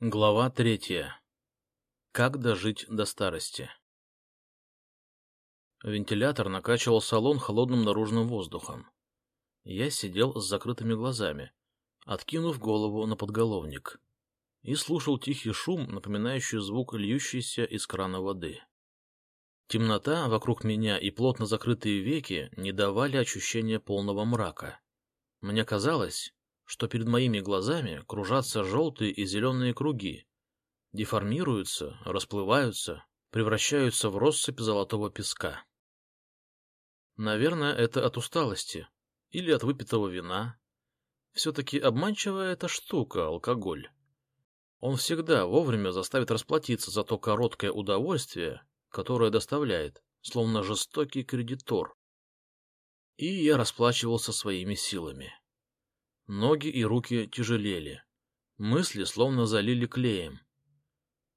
Глава третья. Как дожить до старости? Вентилятор накачивал салон холодным наружным воздухом. Я сидел с закрытыми глазами, откинув голову на подголовник, и слушал тихий шум, напоминающий звук льющейся из крана воды. Темнота вокруг меня и плотно закрытые веки не давали ощущения полного мрака. Мне казалось, что перед моими глазами кружатся желтые и зеленые круги, деформируются, расплываются, превращаются в россыпь золотого песка. Наверное, это от усталости или от выпитого вина. Все-таки обманчивая эта штука, алкоголь. Он всегда вовремя заставит расплатиться за то короткое удовольствие, которое доставляет, словно жестокий кредитор. И я расплачивался своими силами. Ноги и руки тяжелели. Мысли словно залили клеем.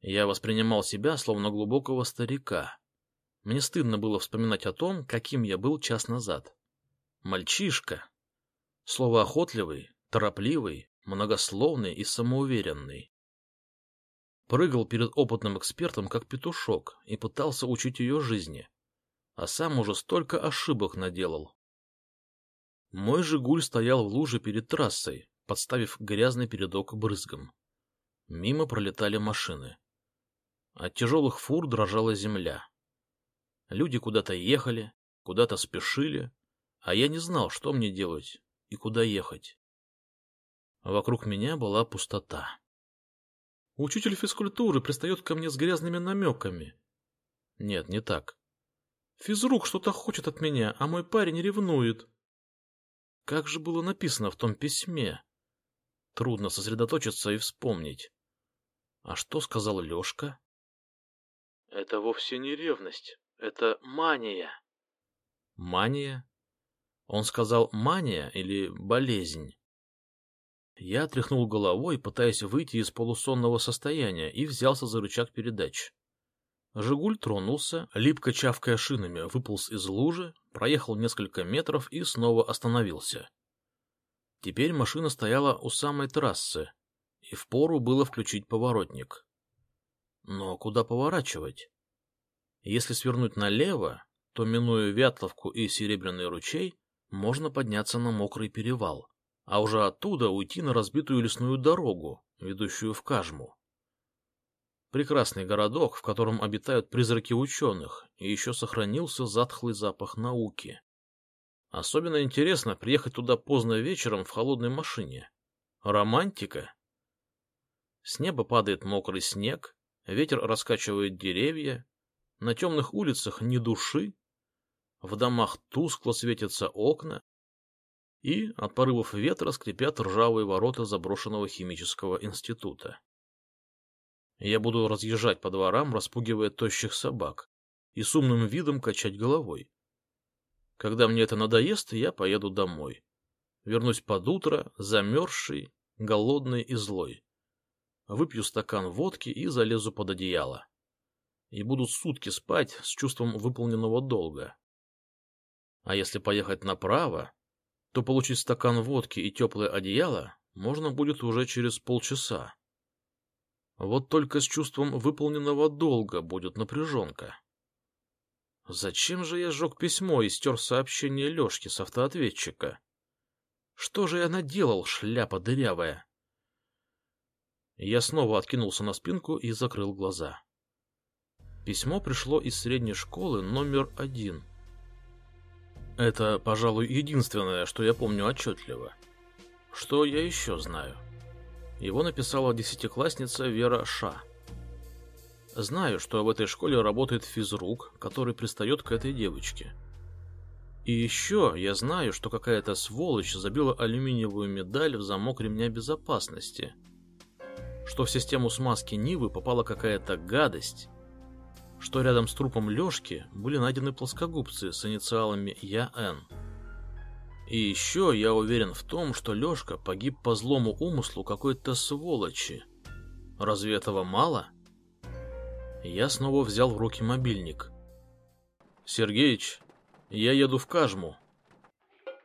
Я воспринимал себя словно глубокого старика. Мне стыдно было вспоминать о том, каким я был час назад. Мальчишка. Слово охотливый, торопливый, многословный и самоуверенный. Прыгал перед опытным экспертом, как петушок, и пытался учить ее жизни. А сам уже столько ошибок наделал. Мой «Жигуль» стоял в луже перед трассой, подставив грязный передок брызгом. Мимо пролетали машины. От тяжелых фур дрожала земля. Люди куда-то ехали, куда-то спешили, а я не знал, что мне делать и куда ехать. Вокруг меня была пустота. Учитель физкультуры пристает ко мне с грязными намеками. Нет, не так. Физрук что-то хочет от меня, а мой парень ревнует. Как же было написано в том письме? Трудно сосредоточиться и вспомнить. А что сказал Лёшка? Это вовсе не ревность, это мания. Мания? Он сказал мания или болезнь? Я тряхнул головой, пытаясь выйти из полусонного состояния, и взялся за рычаг передач. Жигуль тронулся, липко чавкая шинами, выполз из лужи, проехал несколько метров и снова остановился. Теперь машина стояла у самой трассы, и впору было включить поворотник. Но куда поворачивать? Если свернуть налево, то, минуя Вятловку и Серебряный ручей, можно подняться на мокрый перевал, а уже оттуда уйти на разбитую лесную дорогу, ведущую в Кажму. Прекрасный городок, в котором обитают призраки ученых, и еще сохранился затхлый запах науки. Особенно интересно приехать туда поздно вечером в холодной машине. Романтика. С неба падает мокрый снег, ветер раскачивает деревья, на темных улицах ни души, в домах тускло светятся окна, и от порывов ветра скрипят ржавые ворота заброшенного химического института. Я буду разъезжать по дворам, распугивая тощих собак, и с умным видом качать головой. Когда мне это надоест, я поеду домой. Вернусь под утро, замерзший, голодный и злой. Выпью стакан водки и залезу под одеяло. И буду сутки спать с чувством выполненного долга. А если поехать направо, то получить стакан водки и теплое одеяло можно будет уже через полчаса. Вот только с чувством выполненного долга будет напряженка. Зачем же я сжег письмо и стер сообщение Лешки с автоответчика? Что же я наделал, шляпа дырявая? Я снова откинулся на спинку и закрыл глаза. Письмо пришло из средней школы номер один. Это, пожалуй, единственное, что я помню отчетливо. Что я еще знаю? — его написала десятиклассница Вера Ша. Знаю, что в этой школе работает физрук, который пристает к этой девочке. И еще я знаю, что какая-то сволочь забила алюминиевую медаль в замок ремня безопасности. Что в систему смазки Нивы попала какая-то гадость. Что рядом с трупом Лешки были найдены плоскогубцы с инициалами ЯН. И еще я уверен в том, что Лешка погиб по злому умыслу какой-то сволочи. Разве этого мало? Я снова взял в руки мобильник. Сергеич, я еду в Кажму.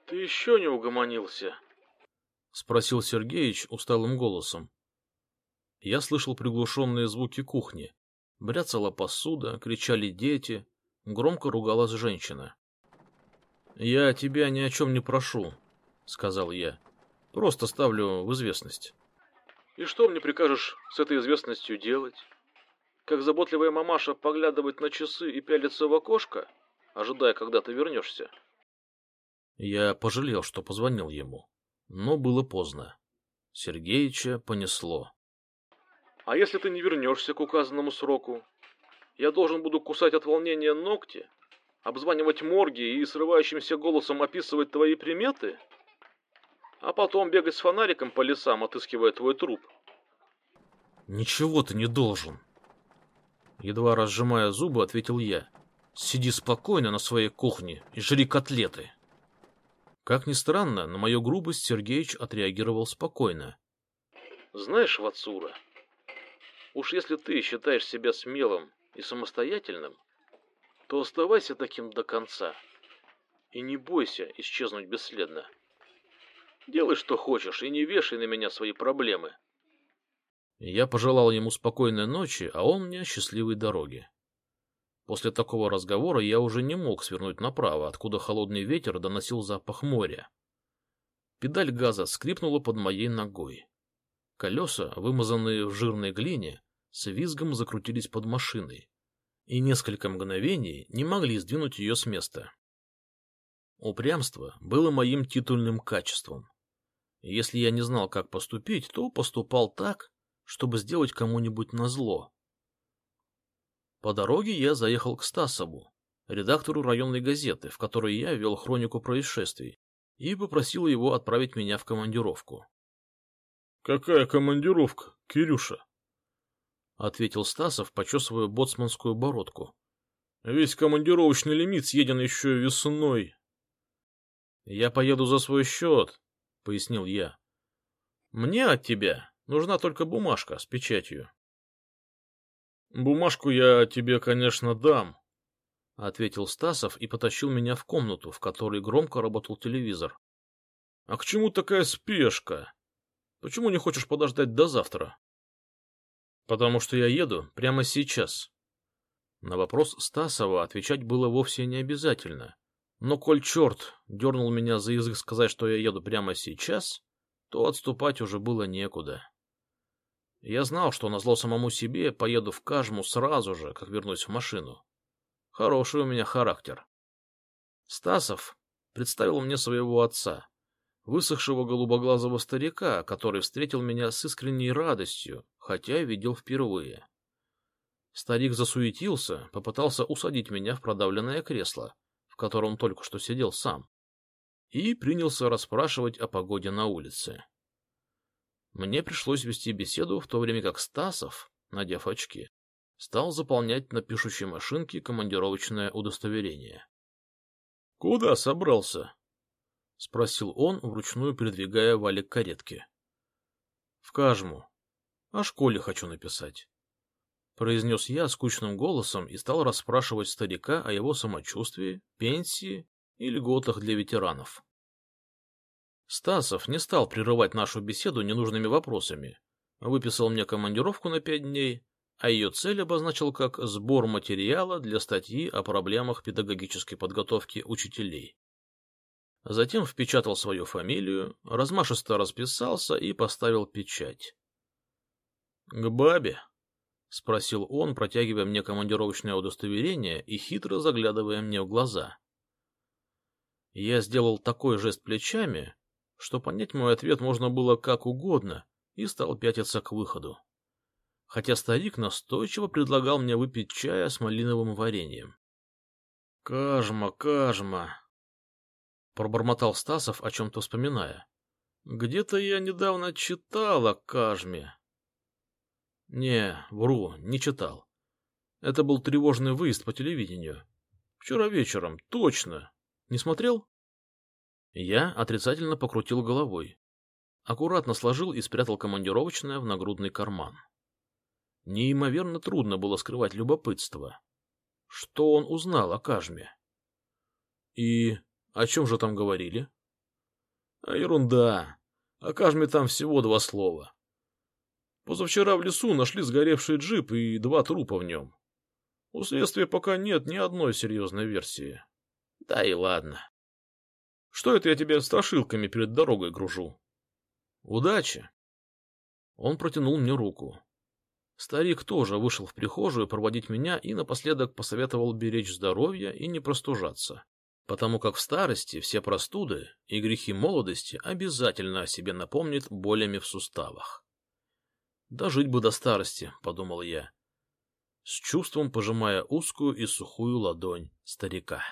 Ты еще не угомонился? Спросил Сергеич усталым голосом. я слышал приглушенные звуки кухни. Бряцала посуда, кричали дети, громко ругалась женщина. «Я тебя ни о чем не прошу», — сказал я. «Просто ставлю в известность». «И что мне прикажешь с этой известностью делать? Как заботливая мамаша поглядывать на часы и пялиться в окошко, ожидая, когда ты вернешься?» Я пожалел, что позвонил ему, но было поздно. Сергеича понесло. «А если ты не вернешься к указанному сроку? Я должен буду кусать от волнения ногти, обзванивать морги и срывающимся голосом описывать твои приметы, а потом бегать с фонариком по лесам, отыскивая твой труп». «Ничего ты не должен!» Едва разжимая зубы, ответил я. «Сиди спокойно на своей кухне и жри котлеты!» Как ни странно, на мою грубость Сергеич отреагировал спокойно. «Знаешь, Вацура, уж если ты считаешь себя смелым и самостоятельным, то оставайся таким до конца и не бойся исчезнуть бесследно. Делай, что хочешь, и не вешай на меня свои проблемы». Я пожелал ему спокойной ночи, а он мне счастливой дороги. После такого разговора я уже не мог свернуть направо, откуда холодный ветер доносил запах моря. Педаль газа скрипнула под моей ногой. Колеса, вымазанные в жирной глине, с визгом закрутились под машиной, и несколько мгновений не могли сдвинуть ее с места. Упрямство было моим титульным качеством. Если я не знал, как поступить, то поступал так, чтобы сделать кому-нибудь назло. По дороге я заехал к Стасову, редактору районной газеты, в которой я вел хронику происшествий, и попросил его отправить меня в командировку. — Какая командировка, Кирюша? — ответил Стасов, почесывая боцманскую бородку. — Весь командировочный лимит съеден еще весной. — Я поеду за свой счет, — пояснил я. — Мне от тебя нужна только бумажка с печатью. «Бумажку я тебе, конечно, дам», — ответил Стасов и потащил меня в комнату, в которой громко работал телевизор. «А к чему такая спешка? Почему не хочешь подождать до завтра?» «Потому что я еду прямо сейчас». На вопрос Стасова отвечать было вовсе не обязательно. Но коль черт дернул меня за язык сказать, что я еду прямо сейчас, то отступать уже было некуда. Я знал, что назло самому себе поеду в Кажму сразу же, как вернусь в машину. Хороший у меня характер. Стасов представил мне своего отца, высохшего голубоглазого старика, который встретил меня с искренней радостью, хотя видел впервые. Старик засуетился, попытался усадить меня в продавленное кресло, в котором только что сидел сам, и принялся расспрашивать о погоде на улице. Мне пришлось вести беседу, в то время как Стасов, надев очки, стал заполнять на пишущей машинке командировочное удостоверение. — Куда собрался? — спросил он, вручную передвигая валик каретки. — В Кажму. О школе хочу написать. Произнес я скучным голосом и стал расспрашивать старика о его самочувствии, пенсии и льготах для ветеранов. Стасов не стал прерывать нашу беседу ненужными вопросами. Выписал мне командировку на пять дней, а ее цель обозначил как сбор материала для статьи о проблемах педагогической подготовки учителей. Затем впечатал свою фамилию, размашисто расписался и поставил печать. — К бабе? — спросил он, протягивая мне командировочное удостоверение и хитро заглядывая мне в глаза. Я сделал такой жест плечами, что понять мой ответ можно было как угодно, и стал пятиться к выходу. Хотя старик настойчиво предлагал мне выпить чая с малиновым вареньем. «Кажма, кажма!» Пробормотал Стасов, о чем-то вспоминая. «Где-то я недавно читал о кажме». «Не, вру, не читал. Это был тревожный выезд по телевидению. Вчера вечером, точно. Не смотрел?» Я отрицательно покрутил головой. Аккуратно сложил и спрятал командировочное в нагрудный карман. Неимоверно трудно было скрывать любопытство. Что он узнал о Кажме? И о чем же там говорили? А ерунда. О Кажме там всего два слова. Позавчера в лесу нашли сгоревший джип и два трупа в нем. У следствия пока нет ни одной серьезной версии. Да и ладно. Что это я тебя страшилками перед дорогой гружу? Удачи. Он протянул мне руку. Старик тоже вышел в прихожую проводить меня и напоследок посоветовал беречь здоровье и не простужаться, потому как в старости все простуды и грехи молодости обязательно о себе напомнят болями в суставах. «Дожить бы до старости», — подумал я, с чувством пожимая узкую и сухую ладонь старика.